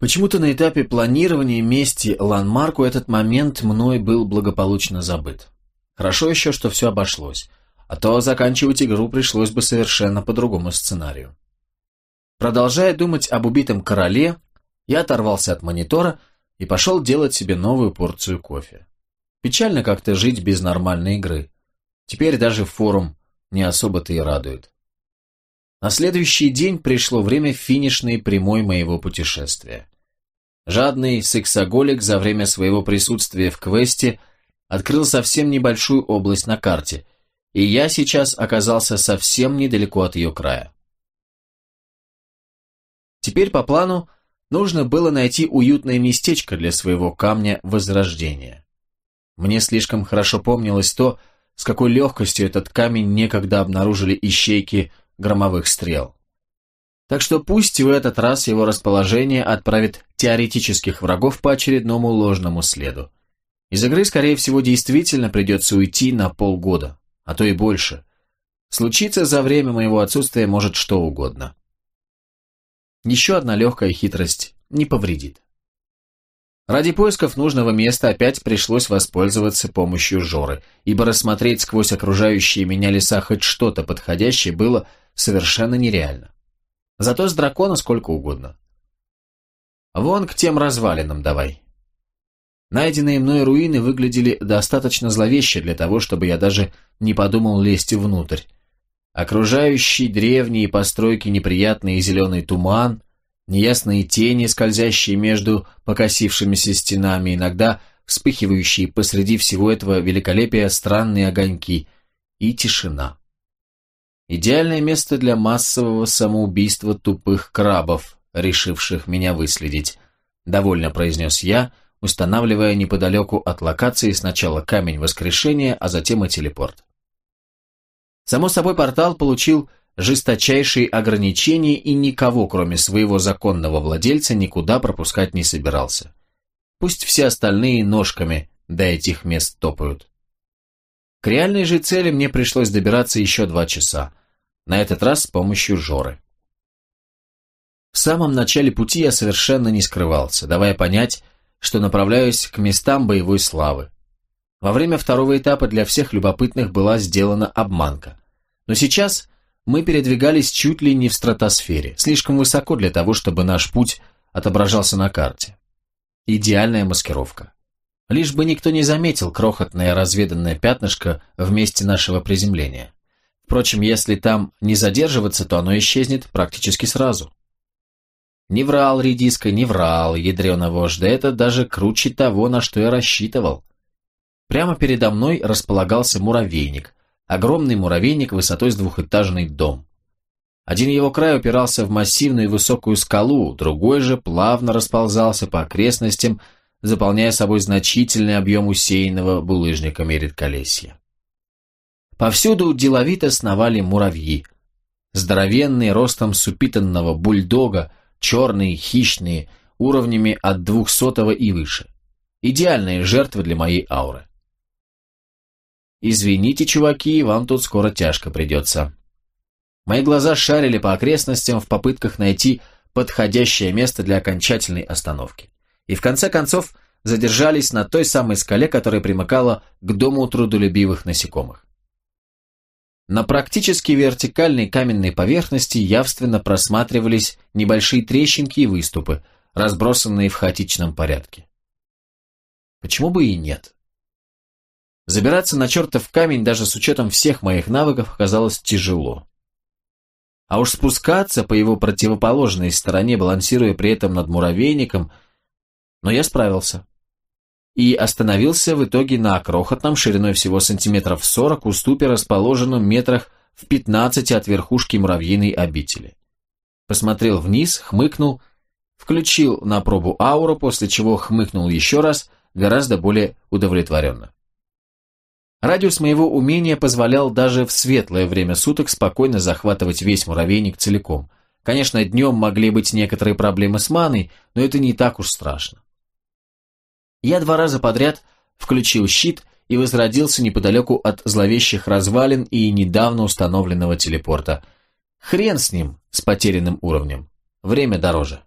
Почему-то на этапе планирования мести Ланмарку этот момент мной был благополучно забыт. Хорошо еще, что все обошлось, а то заканчивать игру пришлось бы совершенно по другому сценарию. Продолжая думать об убитом короле, я оторвался от монитора и пошел делать себе новую порцию кофе. Печально как-то жить без нормальной игры. Теперь даже форум не особо-то и радует. На следующий день пришло время финишной прямой моего путешествия. Жадный сексоголик за время своего присутствия в квесте открыл совсем небольшую область на карте, и я сейчас оказался совсем недалеко от ее края. Теперь по плану нужно было найти уютное местечко для своего камня возрождения. Мне слишком хорошо помнилось то, с какой легкостью этот камень некогда обнаружили ищейки громовых стрел. Так что пусть в этот раз его расположение отправит теоретических врагов по очередному ложному следу. Из игры, скорее всего, действительно придется уйти на полгода, а то и больше. Случиться за время моего отсутствия может что угодно. Еще одна легкая хитрость не повредит. Ради поисков нужного места опять пришлось воспользоваться помощью Жоры, ибо рассмотреть сквозь окружающие меня леса хоть что-то подходящее было совершенно нереально. Зато с дракона сколько угодно. Вон к тем развалинам давай. Найденные мной руины выглядели достаточно зловеще для того, чтобы я даже не подумал лезть внутрь. Окружающий древние постройки неприятный зеленый туман, неясные тени, скользящие между покосившимися стенами, иногда вспыхивающие посреди всего этого великолепия странные огоньки и тишина. Идеальное место для массового самоубийства тупых крабов, решивших меня выследить, довольно произнес я, устанавливая неподалеку от локации сначала камень воскрешения, а затем и телепорт. Само собой, портал получил жесточайшие ограничения и никого, кроме своего законного владельца, никуда пропускать не собирался. Пусть все остальные ножками до этих мест топают. К реальной же цели мне пришлось добираться еще два часа, на этот раз с помощью Жоры. В самом начале пути я совершенно не скрывался, давая понять, что направляюсь к местам боевой славы. Во время второго этапа для всех любопытных была сделана обманка. Но сейчас мы передвигались чуть ли не в стратосфере, слишком высоко для того, чтобы наш путь отображался на карте. Идеальная маскировка. Лишь бы никто не заметил крохотное разведанное пятнышко в месте нашего приземления. Впрочем, если там не задерживаться, то оно исчезнет практически сразу. Не врал редиска, не врал, ядрена вождь, это даже круче того, на что я рассчитывал. Прямо передо мной располагался муравейник, огромный муравейник высотой с двухэтажный дом. Один его край упирался в массивную высокую скалу, другой же плавно расползался по окрестностям, заполняя собой значительный объем усеянного булыжниками редколесья. Повсюду деловито сновали муравьи. Здоровенные, ростом с упитанного бульдога, черные, хищные, уровнями от двухсотого и выше. Идеальные жертвы для моей ауры. Извините, чуваки, вам тут скоро тяжко придется. Мои глаза шарили по окрестностям в попытках найти подходящее место для окончательной остановки. И в конце концов задержались на той самой скале, которая примыкала к дому трудолюбивых насекомых. На практически вертикальной каменной поверхности явственно просматривались небольшие трещинки и выступы, разбросанные в хаотичном порядке. Почему бы и нет? Забираться на чертов камень даже с учетом всех моих навыков оказалось тяжело. А уж спускаться по его противоположной стороне, балансируя при этом над муравейником, но я справился. И остановился в итоге на крохотном, шириной всего сантиметров сорок, уступе, расположенном метрах в пятнадцати от верхушки муравьиной обители. Посмотрел вниз, хмыкнул, включил на пробу ауру, после чего хмыкнул еще раз, гораздо более удовлетворенно. Радиус моего умения позволял даже в светлое время суток спокойно захватывать весь муравейник целиком. Конечно, днем могли быть некоторые проблемы с маной, но это не так уж страшно. Я два раза подряд включил щит и возродился неподалеку от зловещих развалин и недавно установленного телепорта. Хрен с ним, с потерянным уровнем. Время дороже.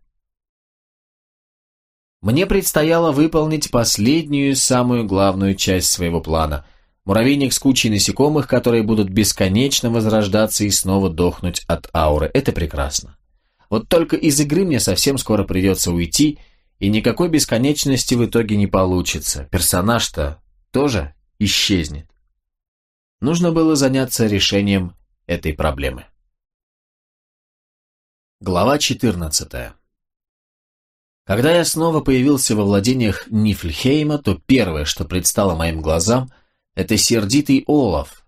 Мне предстояло выполнить последнюю, самую главную часть своего плана. Муравейник с кучей насекомых, которые будут бесконечно возрождаться и снова дохнуть от ауры. Это прекрасно. Вот только из игры мне совсем скоро придется уйти, и никакой бесконечности в итоге не получится. Персонаж-то тоже исчезнет. Нужно было заняться решением этой проблемы. Глава 14 Когда я снова появился во владениях Нифльхейма, то первое, что предстало моим глазам, это сердитый Олаф,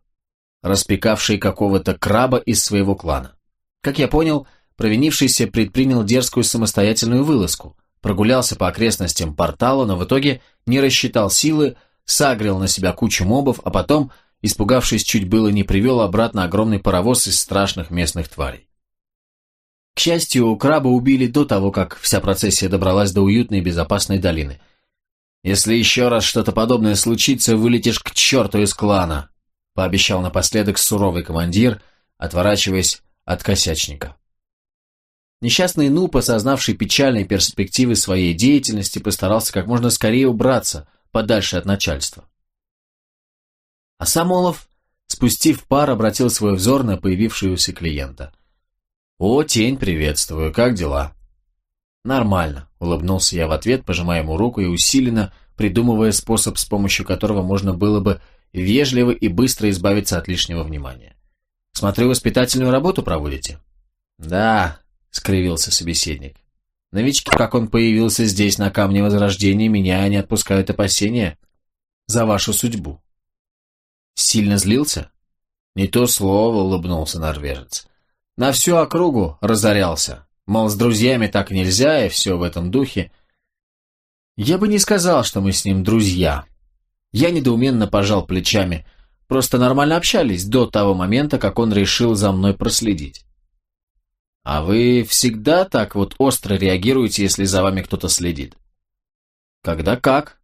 распекавший какого-то краба из своего клана. Как я понял, провинившийся предпринял дерзкую самостоятельную вылазку, прогулялся по окрестностям портала, но в итоге не рассчитал силы, сагрил на себя кучу мобов, а потом, испугавшись чуть было, не привел обратно огромный паровоз из страшных местных тварей. К счастью, краба убили до того, как вся процессия добралась до уютной и безопасной долины. «Если еще раз что-то подобное случится, вылетишь к черту из клана», пообещал напоследок суровый командир, отворачиваясь от косячника. Несчастный Нуп, осознавший печальные перспективы своей деятельности, постарался как можно скорее убраться подальше от начальства. А сам Олаф, спустив пар, обратил свой взор на появившегося клиента. «О, тень, приветствую, как дела?» «Нормально», — улыбнулся я в ответ, пожимая ему руку и усиленно придумывая способ, с помощью которого можно было бы вежливо и быстро избавиться от лишнего внимания. «Смотрю, воспитательную работу проводите?» «Да», — скривился собеседник. Новички, как он появился здесь, на Камне Возрождения, меня не отпускают опасения за вашу судьбу. Сильно злился? Не то слово, улыбнулся норвежец. На всю округу разорялся. Мол, с друзьями так нельзя, и все в этом духе. Я бы не сказал, что мы с ним друзья. Я недоуменно пожал плечами. Просто нормально общались до того момента, как он решил за мной проследить. А вы всегда так вот остро реагируете, если за вами кто-то следит? Когда как?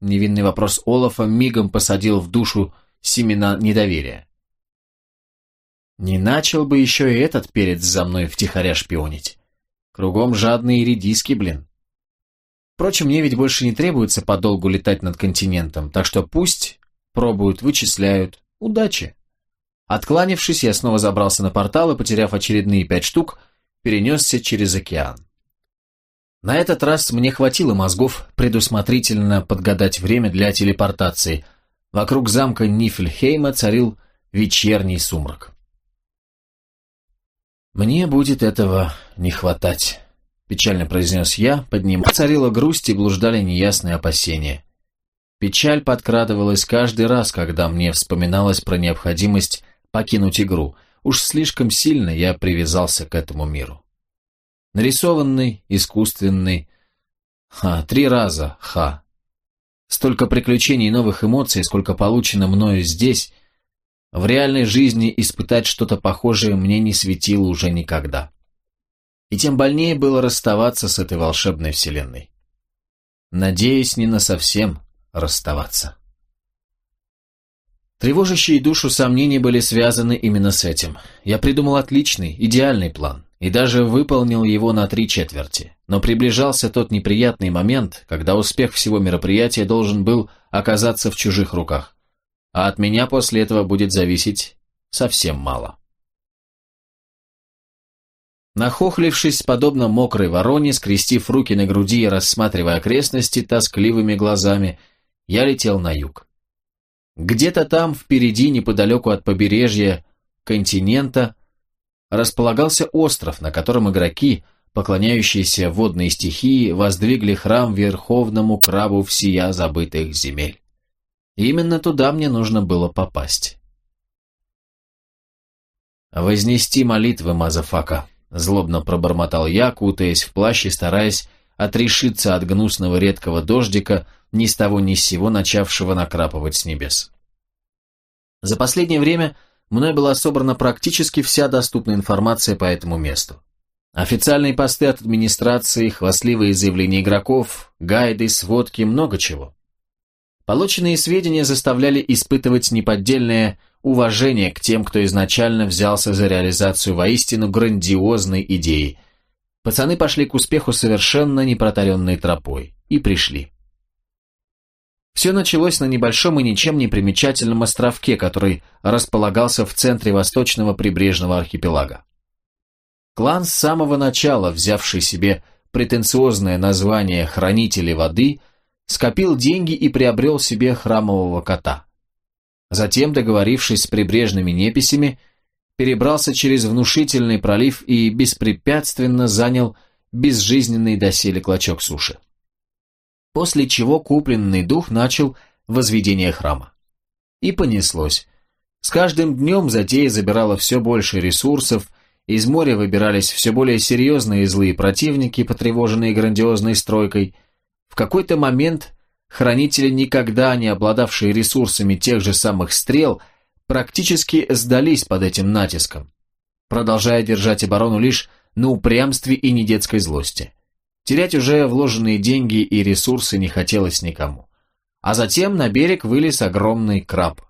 Невинный вопрос Олафа мигом посадил в душу семена недоверия. Не начал бы еще и этот перец за мной втихаря шпионить. Кругом жадные редиски, блин. Впрочем, мне ведь больше не требуется подолгу летать над континентом, так что пусть пробуют, вычисляют. Удачи! Откланившись, я снова забрался на портал и, потеряв очередные пять штук, перенесся через океан. На этот раз мне хватило мозгов предусмотрительно подгадать время для телепортации. Вокруг замка Нифельхейма царил вечерний сумрак. «Мне будет этого не хватать», — печально произнес я, поднимая. Царила грусть и блуждали неясные опасения. Печаль подкрадывалась каждый раз, когда мне вспоминалось про необходимость покинуть игру. Уж слишком сильно я привязался к этому миру. Нарисованный, искусственный. Ха, три раза, ха. Столько приключений и новых эмоций, сколько получено мною здесь. В реальной жизни испытать что-то похожее мне не светило уже никогда. И тем больнее было расставаться с этой волшебной вселенной. Надеюсь, не на совсем расставаться. Тревожащие душу сомнения были связаны именно с этим. Я придумал отличный, идеальный план, и даже выполнил его на три четверти. Но приближался тот неприятный момент, когда успех всего мероприятия должен был оказаться в чужих руках. А от меня после этого будет зависеть совсем мало. Нахохлившись, подобно мокрой вороне, скрестив руки на груди и рассматривая окрестности тоскливыми глазами, я летел на юг. Где-то там, впереди, неподалеку от побережья континента, располагался остров, на котором игроки, поклоняющиеся водной стихии, воздвигли храм верховному крабу всея забытых земель. И именно туда мне нужно было попасть. «Вознести молитвы, motherfucker», — злобно пробормотал я, кутаясь в плащ и стараясь отрешиться от гнусного редкого дождика, ни с того ни с сего начавшего накрапывать с небес. За последнее время мной была собрана практически вся доступная информация по этому месту. Официальные посты от администрации, хвастливые заявления игроков, гайды, сводки, много чего. Полученные сведения заставляли испытывать неподдельное уважение к тем, кто изначально взялся за реализацию воистину грандиозной идеи. Пацаны пошли к успеху совершенно непротаренной тропой. и пришли. Все началось на небольшом и ничем не примечательном островке, который располагался в центре восточного прибрежного архипелага. Клан с самого начала, взявший себе претенциозное название «Хранители воды», скопил деньги и приобрел себе храмового кота. Затем, договорившись с прибрежными неписями, перебрался через внушительный пролив и беспрепятственно занял безжизненный доселе клочок суши. После чего купленный дух начал возведение храма. И понеслось. С каждым днем затея забирала все больше ресурсов, из моря выбирались все более серьезные и злые противники, потревоженные грандиозной стройкой. В какой-то момент хранители, никогда не обладавшие ресурсами тех же самых стрел, практически сдались под этим натиском, продолжая держать оборону лишь на упрямстве и недетской злости. Терять уже вложенные деньги и ресурсы не хотелось никому. А затем на берег вылез огромный краб.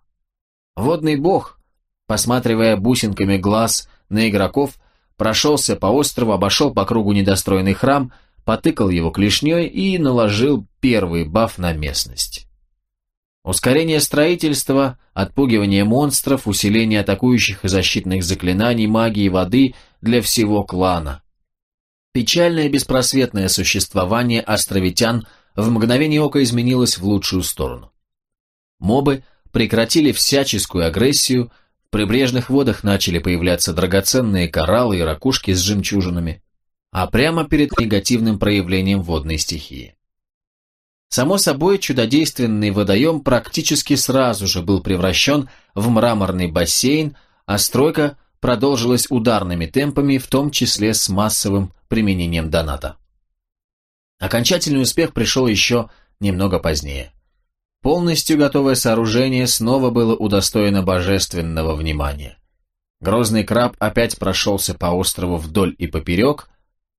Водный бог, посматривая бусинками глаз на игроков, прошелся по острову, обошел по кругу недостроенный храм, потыкал его клешней и наложил первый баф на местность. Ускорение строительства, отпугивание монстров, усиление атакующих и защитных заклинаний магии воды для всего клана. Печальное беспросветное существование островитян в мгновение ока изменилось в лучшую сторону. Мобы прекратили всяческую агрессию, в прибрежных водах начали появляться драгоценные кораллы и ракушки с жемчужинами, а прямо перед негативным проявлением водной стихии. Само собой, чудодейственный водоем практически сразу же был превращен в мраморный бассейн, а стройка продолжилась ударными темпами, в том числе с массовым применением доната. Окончательный успех пришел еще немного позднее. Полностью готовое сооружение снова было удостоено божественного внимания. Грозный краб опять прошелся по острову вдоль и поперек,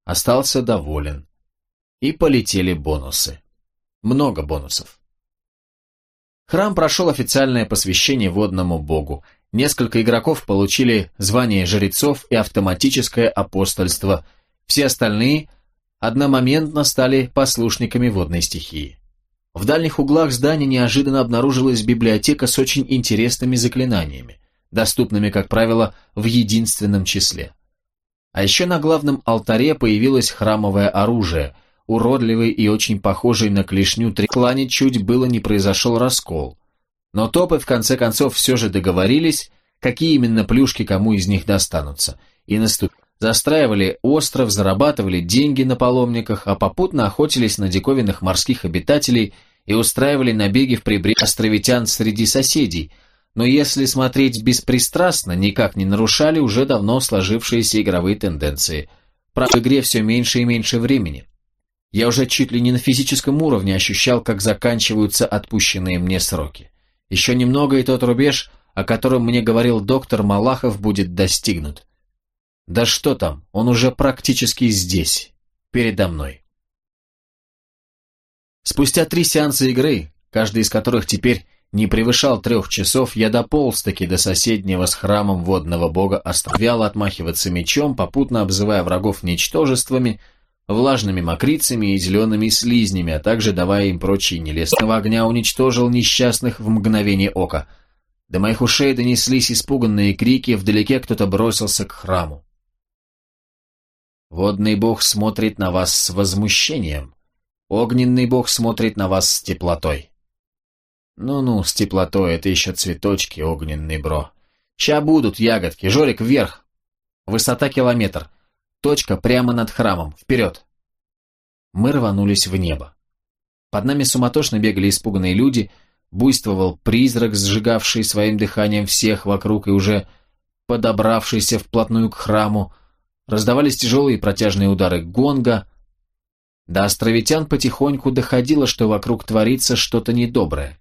остался доволен. И полетели бонусы. Много бонусов. Храм прошел официальное посвящение водному богу. Несколько игроков получили звание жрецов и автоматическое апостольство. Все остальные одномоментно стали послушниками водной стихии. В дальних углах здания неожиданно обнаружилась библиотека с очень интересными заклинаниями, доступными, как правило, в единственном числе. А еще на главном алтаре появилось храмовое оружие – уродливый и очень похожий на клешню треклане чуть было не произошел раскол. Но топы в конце концов все же договорились, какие именно плюшки кому из них достанутся, и наступ... Застраивали остров, зарабатывали деньги на паломниках, а попутно охотились на диковинных морских обитателей и устраивали набеги в прибрежье островитян среди соседей, но если смотреть беспристрастно, никак не нарушали уже давно сложившиеся игровые тенденции. В игре все меньше и меньше времени. Я уже чуть ли не на физическом уровне ощущал, как заканчиваются отпущенные мне сроки. Еще немного и тот рубеж, о котором мне говорил доктор Малахов, будет достигнут. Да что там, он уже практически здесь, передо мной. Спустя три сеанса игры, каждый из которых теперь не превышал трех часов, я дополз-таки до соседнего с храмом водного бога, оставлял отмахиваться мечом, попутно обзывая врагов ничтожествами, влажными мокрицами и зелеными слизнями, а также давая им прочие нелестного огня, уничтожил несчастных в мгновение ока. До моих ушей донеслись испуганные крики, вдалеке кто-то бросился к храму. Водный бог смотрит на вас с возмущением. Огненный бог смотрит на вас с теплотой. Ну-ну, с теплотой, это еще цветочки, огненный бро. Ща будут ягодки, Жорик вверх. Высота километр. Точка прямо над храмом. Вперед!» Мы рванулись в небо. Под нами суматошно бегали испуганные люди, буйствовал призрак, сжигавший своим дыханием всех вокруг и уже подобравшийся вплотную к храму. Раздавались тяжелые протяжные удары гонга. До островитян потихоньку доходило, что вокруг творится что-то недоброе.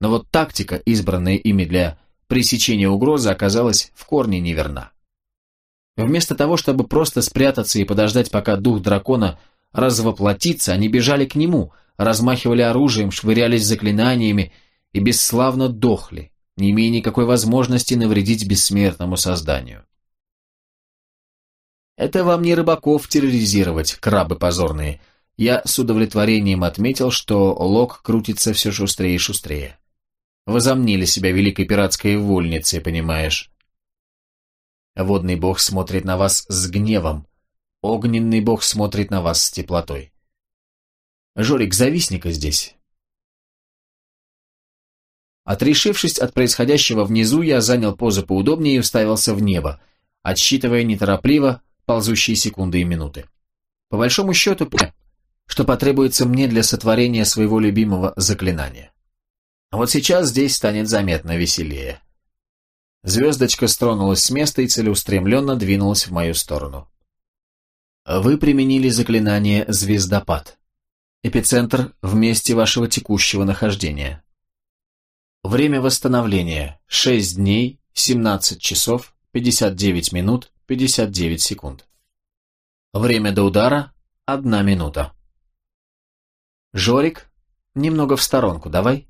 Но вот тактика, избранная ими для пресечения угрозы, оказалась в корне неверна. Вместо того, чтобы просто спрятаться и подождать, пока дух дракона развоплотится, они бежали к нему, размахивали оружием, швырялись заклинаниями и бесславно дохли, не имея никакой возможности навредить бессмертному созданию. Это вам не рыбаков терроризировать, крабы позорные. я с удовлетворением отметил, что лог крутится все шустрее и шустрее. Возомнили себя великой пиратской вольницей, понимаешь? Водный бог смотрит на вас с гневом, огненный бог смотрит на вас с теплотой. Жорик, зависника здесь. Отрешившись от происходящего внизу, я занял позу поудобнее и уставился в небо, отсчитывая неторопливо ползущие секунды и минуты. По большому счету, что потребуется мне для сотворения своего любимого заклинания. Вот сейчас здесь станет заметно веселее. Звездочка стронулась с места и целеустремленно двинулась в мою сторону. Вы применили заклинание «Звездопад». Эпицентр в месте вашего текущего нахождения. Время восстановления – 6 дней, 17 часов, 59 минут, 59 секунд. Время до удара – 1 минута. Жорик, немного в сторонку давай.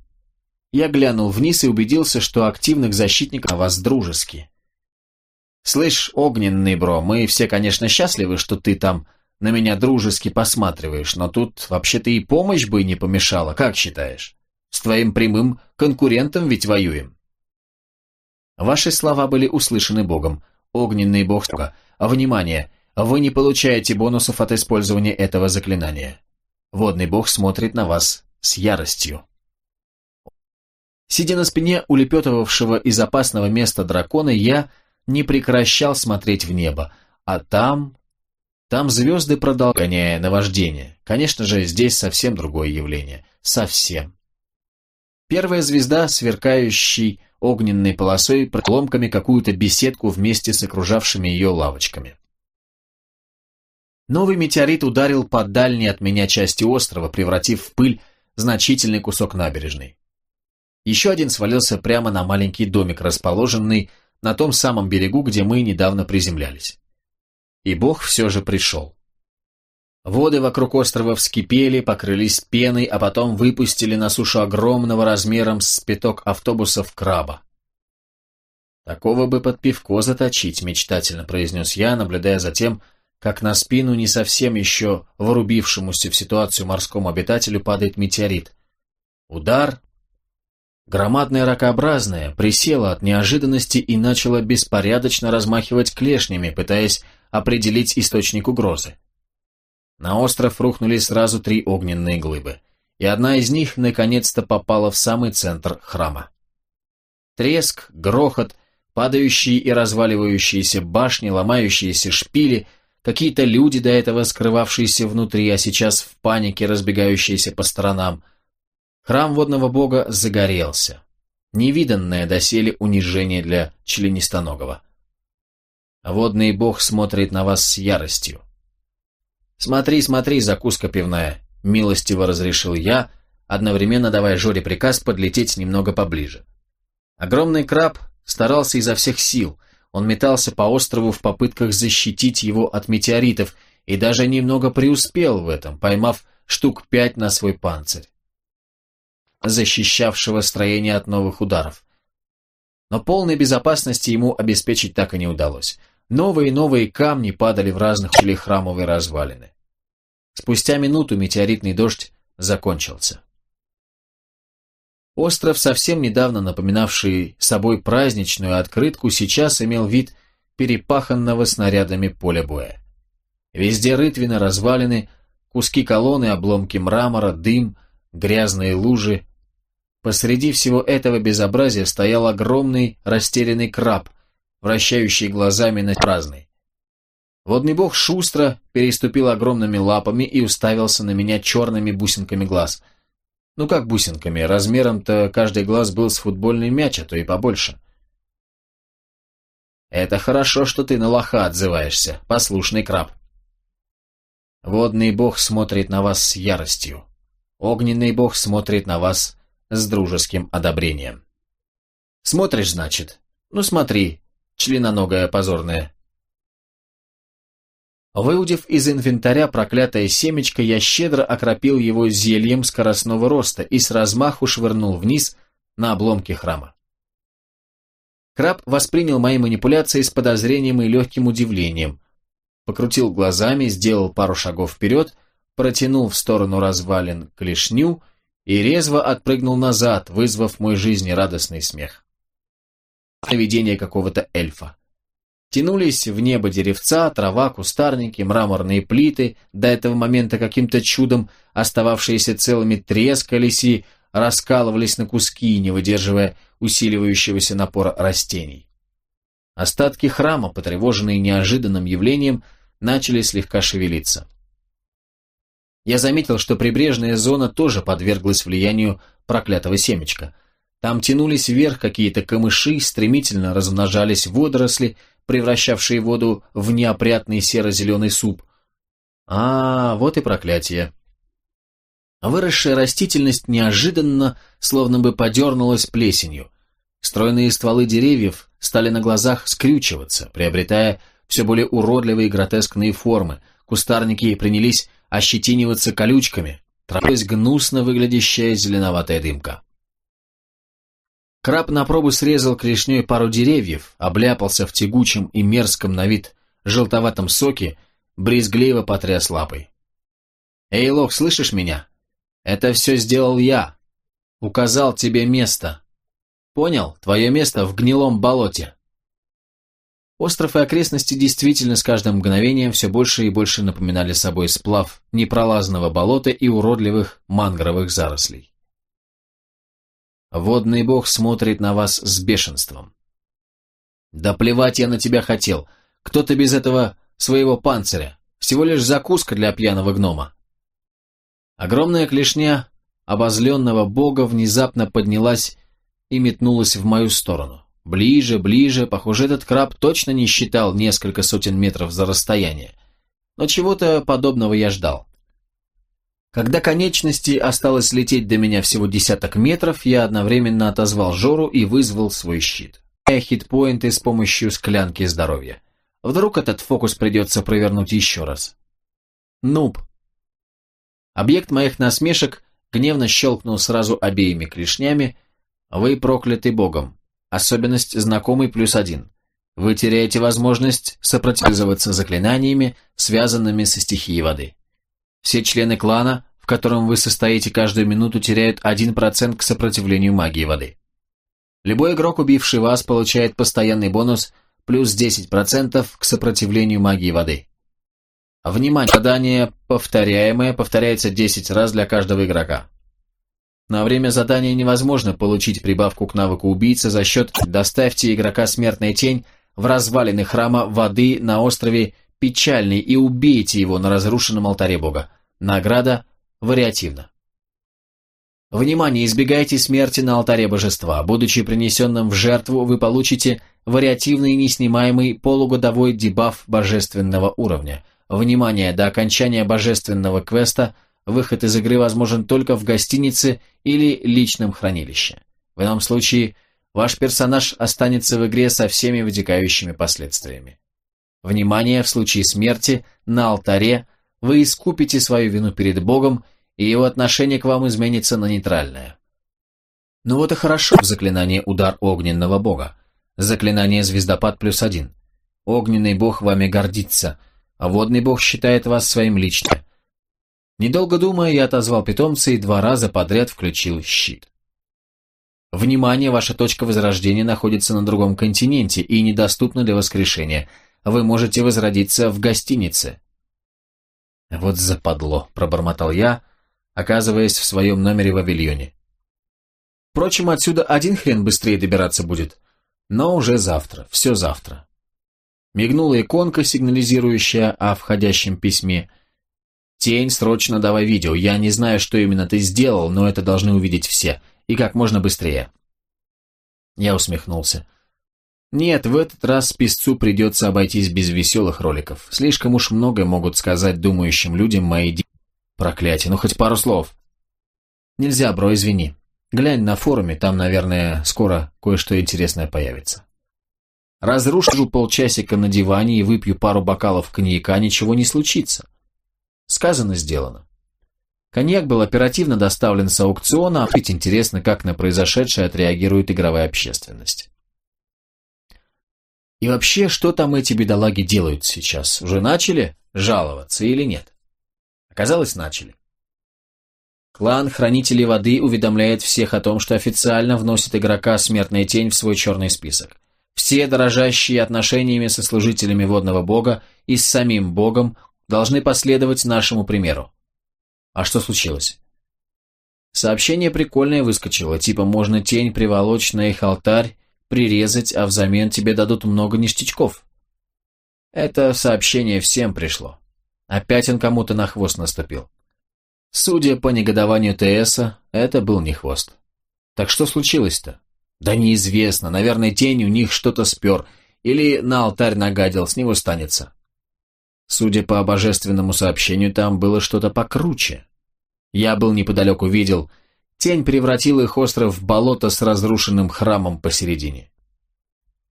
Я глянул вниз и убедился, что активных защитников вас дружески. Слышь, огненный бро, мы все, конечно, счастливы, что ты там на меня дружески посматриваешь, но тут вообще-то и помощь бы не помешала, как считаешь? С твоим прямым конкурентом ведь воюем. Ваши слова были услышаны Богом. Огненный бог А внимание, вы не получаете бонусов от использования этого заклинания. Водный бог смотрит на вас с яростью. Сидя на спине улепетывавшего из опасного места дракона, я не прекращал смотреть в небо, а там... Там звезды продолжая наваждение. Конечно же, здесь совсем другое явление. Совсем. Первая звезда, сверкающей огненной полосой, проломками какую-то беседку вместе с окружавшими ее лавочками. Новый метеорит ударил по дальней от меня части острова, превратив в пыль значительный кусок набережной. Еще один свалился прямо на маленький домик, расположенный на том самом берегу, где мы недавно приземлялись. И Бог все же пришел. Воды вокруг острова вскипели, покрылись пеной, а потом выпустили на сушу огромного размером с пяток автобусов краба. «Такого бы под пивко заточить», — мечтательно произнес я, наблюдая за тем, как на спину не совсем еще врубившемуся в ситуацию морскому обитателю падает метеорит. Удар. Громадное ракообразное присело от неожиданности и начало беспорядочно размахивать клешнями, пытаясь определить источник угрозы. На остров рухнули сразу три огненные глыбы, и одна из них наконец-то попала в самый центр храма. Треск, грохот, падающие и разваливающиеся башни, ломающиеся шпили, какие-то люди, до этого скрывавшиеся внутри, а сейчас в панике разбегающиеся по сторонам. Храм водного бога загорелся. Невиданное доселе унижение для членистоногого. Водный бог смотрит на вас с яростью. «Смотри, смотри, закуска пивная», — милостиво разрешил я, одновременно давая Жоре приказ подлететь немного поближе. Огромный краб старался изо всех сил, он метался по острову в попытках защитить его от метеоритов и даже немного преуспел в этом, поймав штук пять на свой панцирь, защищавшего строение от новых ударов. Но полной безопасности ему обеспечить так и не удалось. Новые и новые камни падали в разных щелях храмовой развалины. Спустя минуту метеоритный дождь закончился. Остров, совсем недавно напоминавший собой праздничную открытку, сейчас имел вид перепаханного снарядами поля боя. Везде рытвины, развалины, куски колонны, обломки мрамора, дым, грязные лужи. Посреди всего этого безобразия стоял огромный растерянный краб, вращающий глазами на праздный. Водный бог шустро переступил огромными лапами и уставился на меня черными бусинками глаз. Ну как бусинками, размером-то каждый глаз был с футбольный мяч, а то и побольше. «Это хорошо, что ты на лоха отзываешься, послушный краб». Водный бог смотрит на вас с яростью. Огненный бог смотрит на вас с дружеским одобрением. Смотришь, значит? Ну смотри, членоногая позорная. Выудив из инвентаря проклятое семечко, я щедро окропил его зельем скоростного роста и с размаху швырнул вниз на обломки храма. Краб воспринял мои манипуляции с подозрением и легким удивлением. Покрутил глазами, сделал пару шагов вперед, протянул в сторону развалин клешню и резво отпрыгнул назад, вызвав мой жизнерадостный смех. Видение какого-то эльфа. Тянулись в небо деревца, трава, кустарники, мраморные плиты, до этого момента каким-то чудом остававшиеся целыми трескались и раскалывались на куски, не выдерживая усиливающегося напора растений. Остатки храма, потревоженные неожиданным явлением, начали слегка шевелиться. Я заметил, что прибрежная зона тоже подверглась влиянию проклятого семечка. Там тянулись вверх какие-то камыши, стремительно размножались водоросли, превращавшие воду в неопрятный серо-зеленый суп. А, вот и проклятие. Выросшая растительность неожиданно, словно бы подернулась плесенью. Стройные стволы деревьев стали на глазах скрючиваться, приобретая все более уродливые гротескные формы. Кустарники принялись ощетиниваться колючками, травилась гнусно выглядящая зеленоватая дымка. Краб на пробу срезал клешней пару деревьев, обляпался в тягучем и мерзком на вид желтоватом соке, брезгливо потряс лапой. «Эй, Лох, слышишь меня? Это все сделал я. Указал тебе место. Понял? Твое место в гнилом болоте. Остров и окрестности действительно с каждым мгновением все больше и больше напоминали собой сплав непролазного болота и уродливых мангровых зарослей. Водный бог смотрит на вас с бешенством. Да плевать я на тебя хотел. Кто ты без этого своего панциря? Всего лишь закуска для пьяного гнома. Огромная клешня обозленного бога внезапно поднялась и метнулась в мою сторону. Ближе, ближе, похоже, этот краб точно не считал несколько сотен метров за расстояние. Но чего-то подобного я ждал. Когда конечности осталось лететь до меня всего десяток метров, я одновременно отозвал Жору и вызвал свой щит. Хитпоинты с помощью склянки здоровья. Вдруг этот фокус придется провернуть еще раз. Нуб. Объект моих насмешек гневно щелкнул сразу обеими клешнями. Вы прокляты богом. Особенность знакомый плюс один. Вы теряете возможность сопротивляться заклинаниями, связанными со стихией воды. Все члены клана, в котором вы состоите каждую минуту, теряют 1% к сопротивлению магии воды. Любой игрок, убивший вас, получает постоянный бонус плюс 10% к сопротивлению магии воды. Внимание, задание повторяемое повторяется 10 раз для каждого игрока. На время задания невозможно получить прибавку к навыку убийцы за счет «доставьте игрока смертная тень» в развалины храма воды на острове Печальный и убейте его на разрушенном алтаре бога. Награда вариативна. Внимание, избегайте смерти на алтаре божества. Будучи принесенным в жертву, вы получите вариативный неснимаемый полугодовой дебаф божественного уровня. Внимание, до окончания божественного квеста – Выход из игры возможен только в гостинице или личном хранилище. В ином случае ваш персонаж останется в игре со всеми вытекающими последствиями. Внимание, в случае смерти, на алтаре, вы искупите свою вину перед Богом, и его отношение к вам изменится на нейтральное. Ну вот и хорошо в заклинании «Удар огненного бога». Заклинание «Звездопад плюс один». Огненный бог вами гордится, а водный бог считает вас своим личным. Недолго думая, я отозвал питомца и два раза подряд включил щит. Внимание, ваша точка возрождения находится на другом континенте и недоступна для воскрешения. Вы можете возродиться в гостинице. Вот западло, пробормотал я, оказываясь в своем номере в авильоне. Впрочем, отсюда один хрен быстрее добираться будет. Но уже завтра, все завтра. Мигнула иконка, сигнализирующая о входящем письме – «Тень, срочно давай видео. Я не знаю, что именно ты сделал, но это должны увидеть все. И как можно быстрее». Я усмехнулся. Нет, в этот раз писцу придется обойтись без веселых роликов. Слишком уж многое могут сказать думающим людям мои ди... Проклятие, ну хоть пару слов. Нельзя, бро, извини. Глянь на форуме, там, наверное, скоро кое-что интересное появится. Разрушу полчасика на диване и выпью пару бокалов коньяка, ничего не случится. Сказано, сделано. Коньяк был оперативно доставлен с аукциона, а ведь интересно, как на произошедшее отреагирует игровая общественность. И вообще, что там эти бедолаги делают сейчас? Уже начали жаловаться или нет? Оказалось, начали. Клан Хранителей Воды уведомляет всех о том, что официально вносит игрока Смертная Тень в свой черный список. Все дорожащие отношениями со служителями Водного Бога и с самим Богом должны последовать нашему примеру. А что случилось? Сообщение прикольное выскочило, типа можно тень приволочь на их алтарь, прирезать, а взамен тебе дадут много ништячков. Это сообщение всем пришло. Опять он кому-то на хвост наступил. Судя по негодованию ТСа, это был не хвост. Так что случилось-то? Да неизвестно, наверное, тень у них что-то спер, или на алтарь нагадил, с него станется. Судя по божественному сообщению, там было что-то покруче. Я был неподалеку, видел. Тень превратил их остров в болото с разрушенным храмом посередине.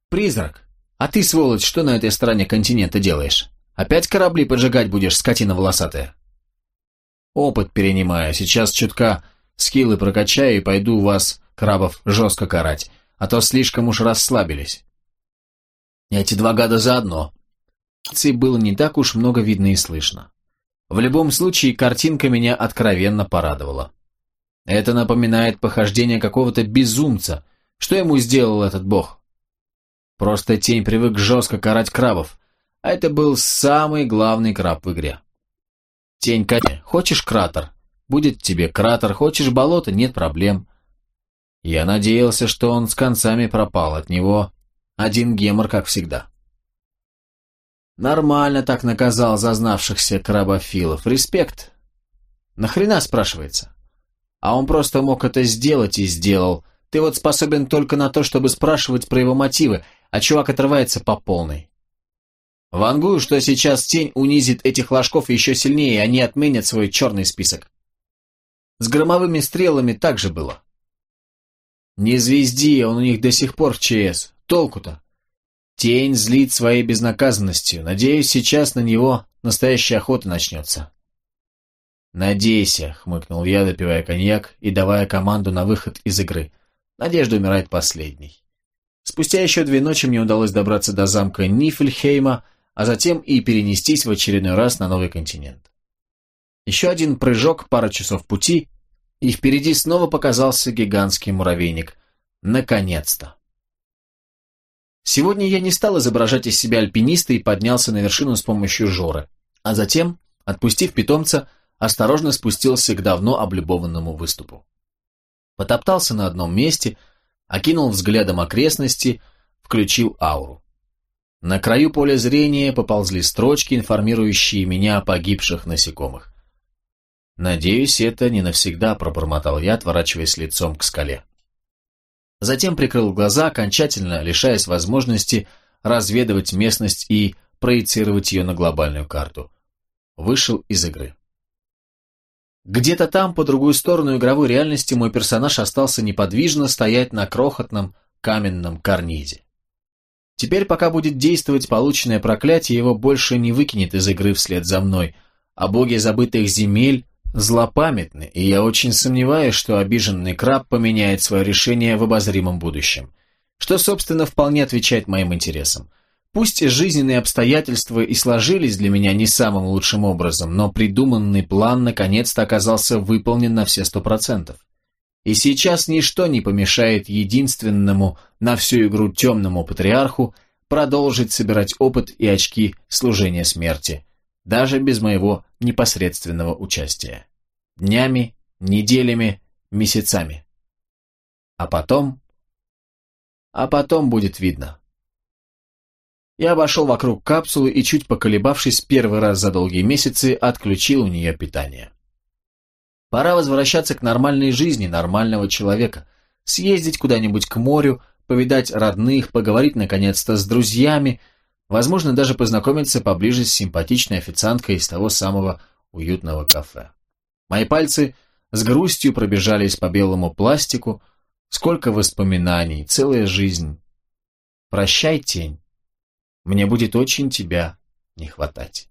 «Призрак, а ты, сволочь, что на этой стороне континента делаешь? Опять корабли поджигать будешь, скотина волосатая?» «Опыт перенимаю, сейчас чутка скиллы прокачаю и пойду вас, крабов, жестко карать, а то слишком уж расслабились». «Эти два гада заодно», было не так уж много видно и слышно. В любом случае, картинка меня откровенно порадовала. Это напоминает похождение какого-то безумца. Что ему сделал этот бог? Просто тень привык жестко карать крабов, а это был самый главный краб в игре. Тень Катя, хочешь кратер? Будет тебе кратер, хочешь болото, нет проблем. Я надеялся, что он с концами пропал, от него один гемор, как всегда. Нормально так наказал зазнавшихся крабофилов. Респект. Нахрена, спрашивается? А он просто мог это сделать и сделал. Ты вот способен только на то, чтобы спрашивать про его мотивы, а чувак отрывается по полной. Вангую, что сейчас тень унизит этих ложков еще сильнее, и они отменят свой черный список. С громовыми стрелами так же было. Не звезди, он у них до сих пор в ЧС. Толку-то? Тень злит своей безнаказанностью. Надеюсь, сейчас на него настоящая охота начнется. «Надейся», — хмыкнул я, допивая коньяк и давая команду на выход из игры. Надежда умирает последней. Спустя еще две ночи мне удалось добраться до замка Нифельхейма, а затем и перенестись в очередной раз на новый континент. Еще один прыжок, пара часов пути, и впереди снова показался гигантский муравейник. Наконец-то! Сегодня я не стал изображать из себя альпиниста и поднялся на вершину с помощью Жоры, а затем, отпустив питомца, осторожно спустился к давно облюбованному выступу. Потоптался на одном месте, окинул взглядом окрестности, включил ауру. На краю поля зрения поползли строчки, информирующие меня о погибших насекомых. «Надеюсь, это не навсегда», — пробормотал я, отворачиваясь лицом к скале. Затем прикрыл глаза, окончательно лишаясь возможности разведывать местность и проецировать ее на глобальную карту. Вышел из игры. Где-то там, по другую сторону игровой реальности, мой персонаж остался неподвижно стоять на крохотном каменном карнизе. Теперь, пока будет действовать полученное проклятие, его больше не выкинет из игры вслед за мной, а боги забытых земель злопамятны, и я очень сомневаюсь, что обиженный краб поменяет свое решение в обозримом будущем, что, собственно, вполне отвечает моим интересам. Пусть жизненные обстоятельства и сложились для меня не самым лучшим образом, но придуманный план наконец-то оказался выполнен на все сто процентов. И сейчас ничто не помешает единственному на всю игру темному патриарху продолжить собирать опыт и очки служения смерти, даже без моего непосредственного участия. Днями, неделями, месяцами. А потом... А потом будет видно. Я обошел вокруг капсулы и, чуть поколебавшись первый раз за долгие месяцы, отключил у нее питание. Пора возвращаться к нормальной жизни нормального человека, съездить куда-нибудь к морю, повидать родных, поговорить наконец-то с друзьями, возможно, даже познакомиться поближе с симпатичной официанткой из того самого уютного кафе. Мои пальцы с грустью пробежались по белому пластику, сколько воспоминаний, целая жизнь. Прощай, тень, мне будет очень тебя не хватать.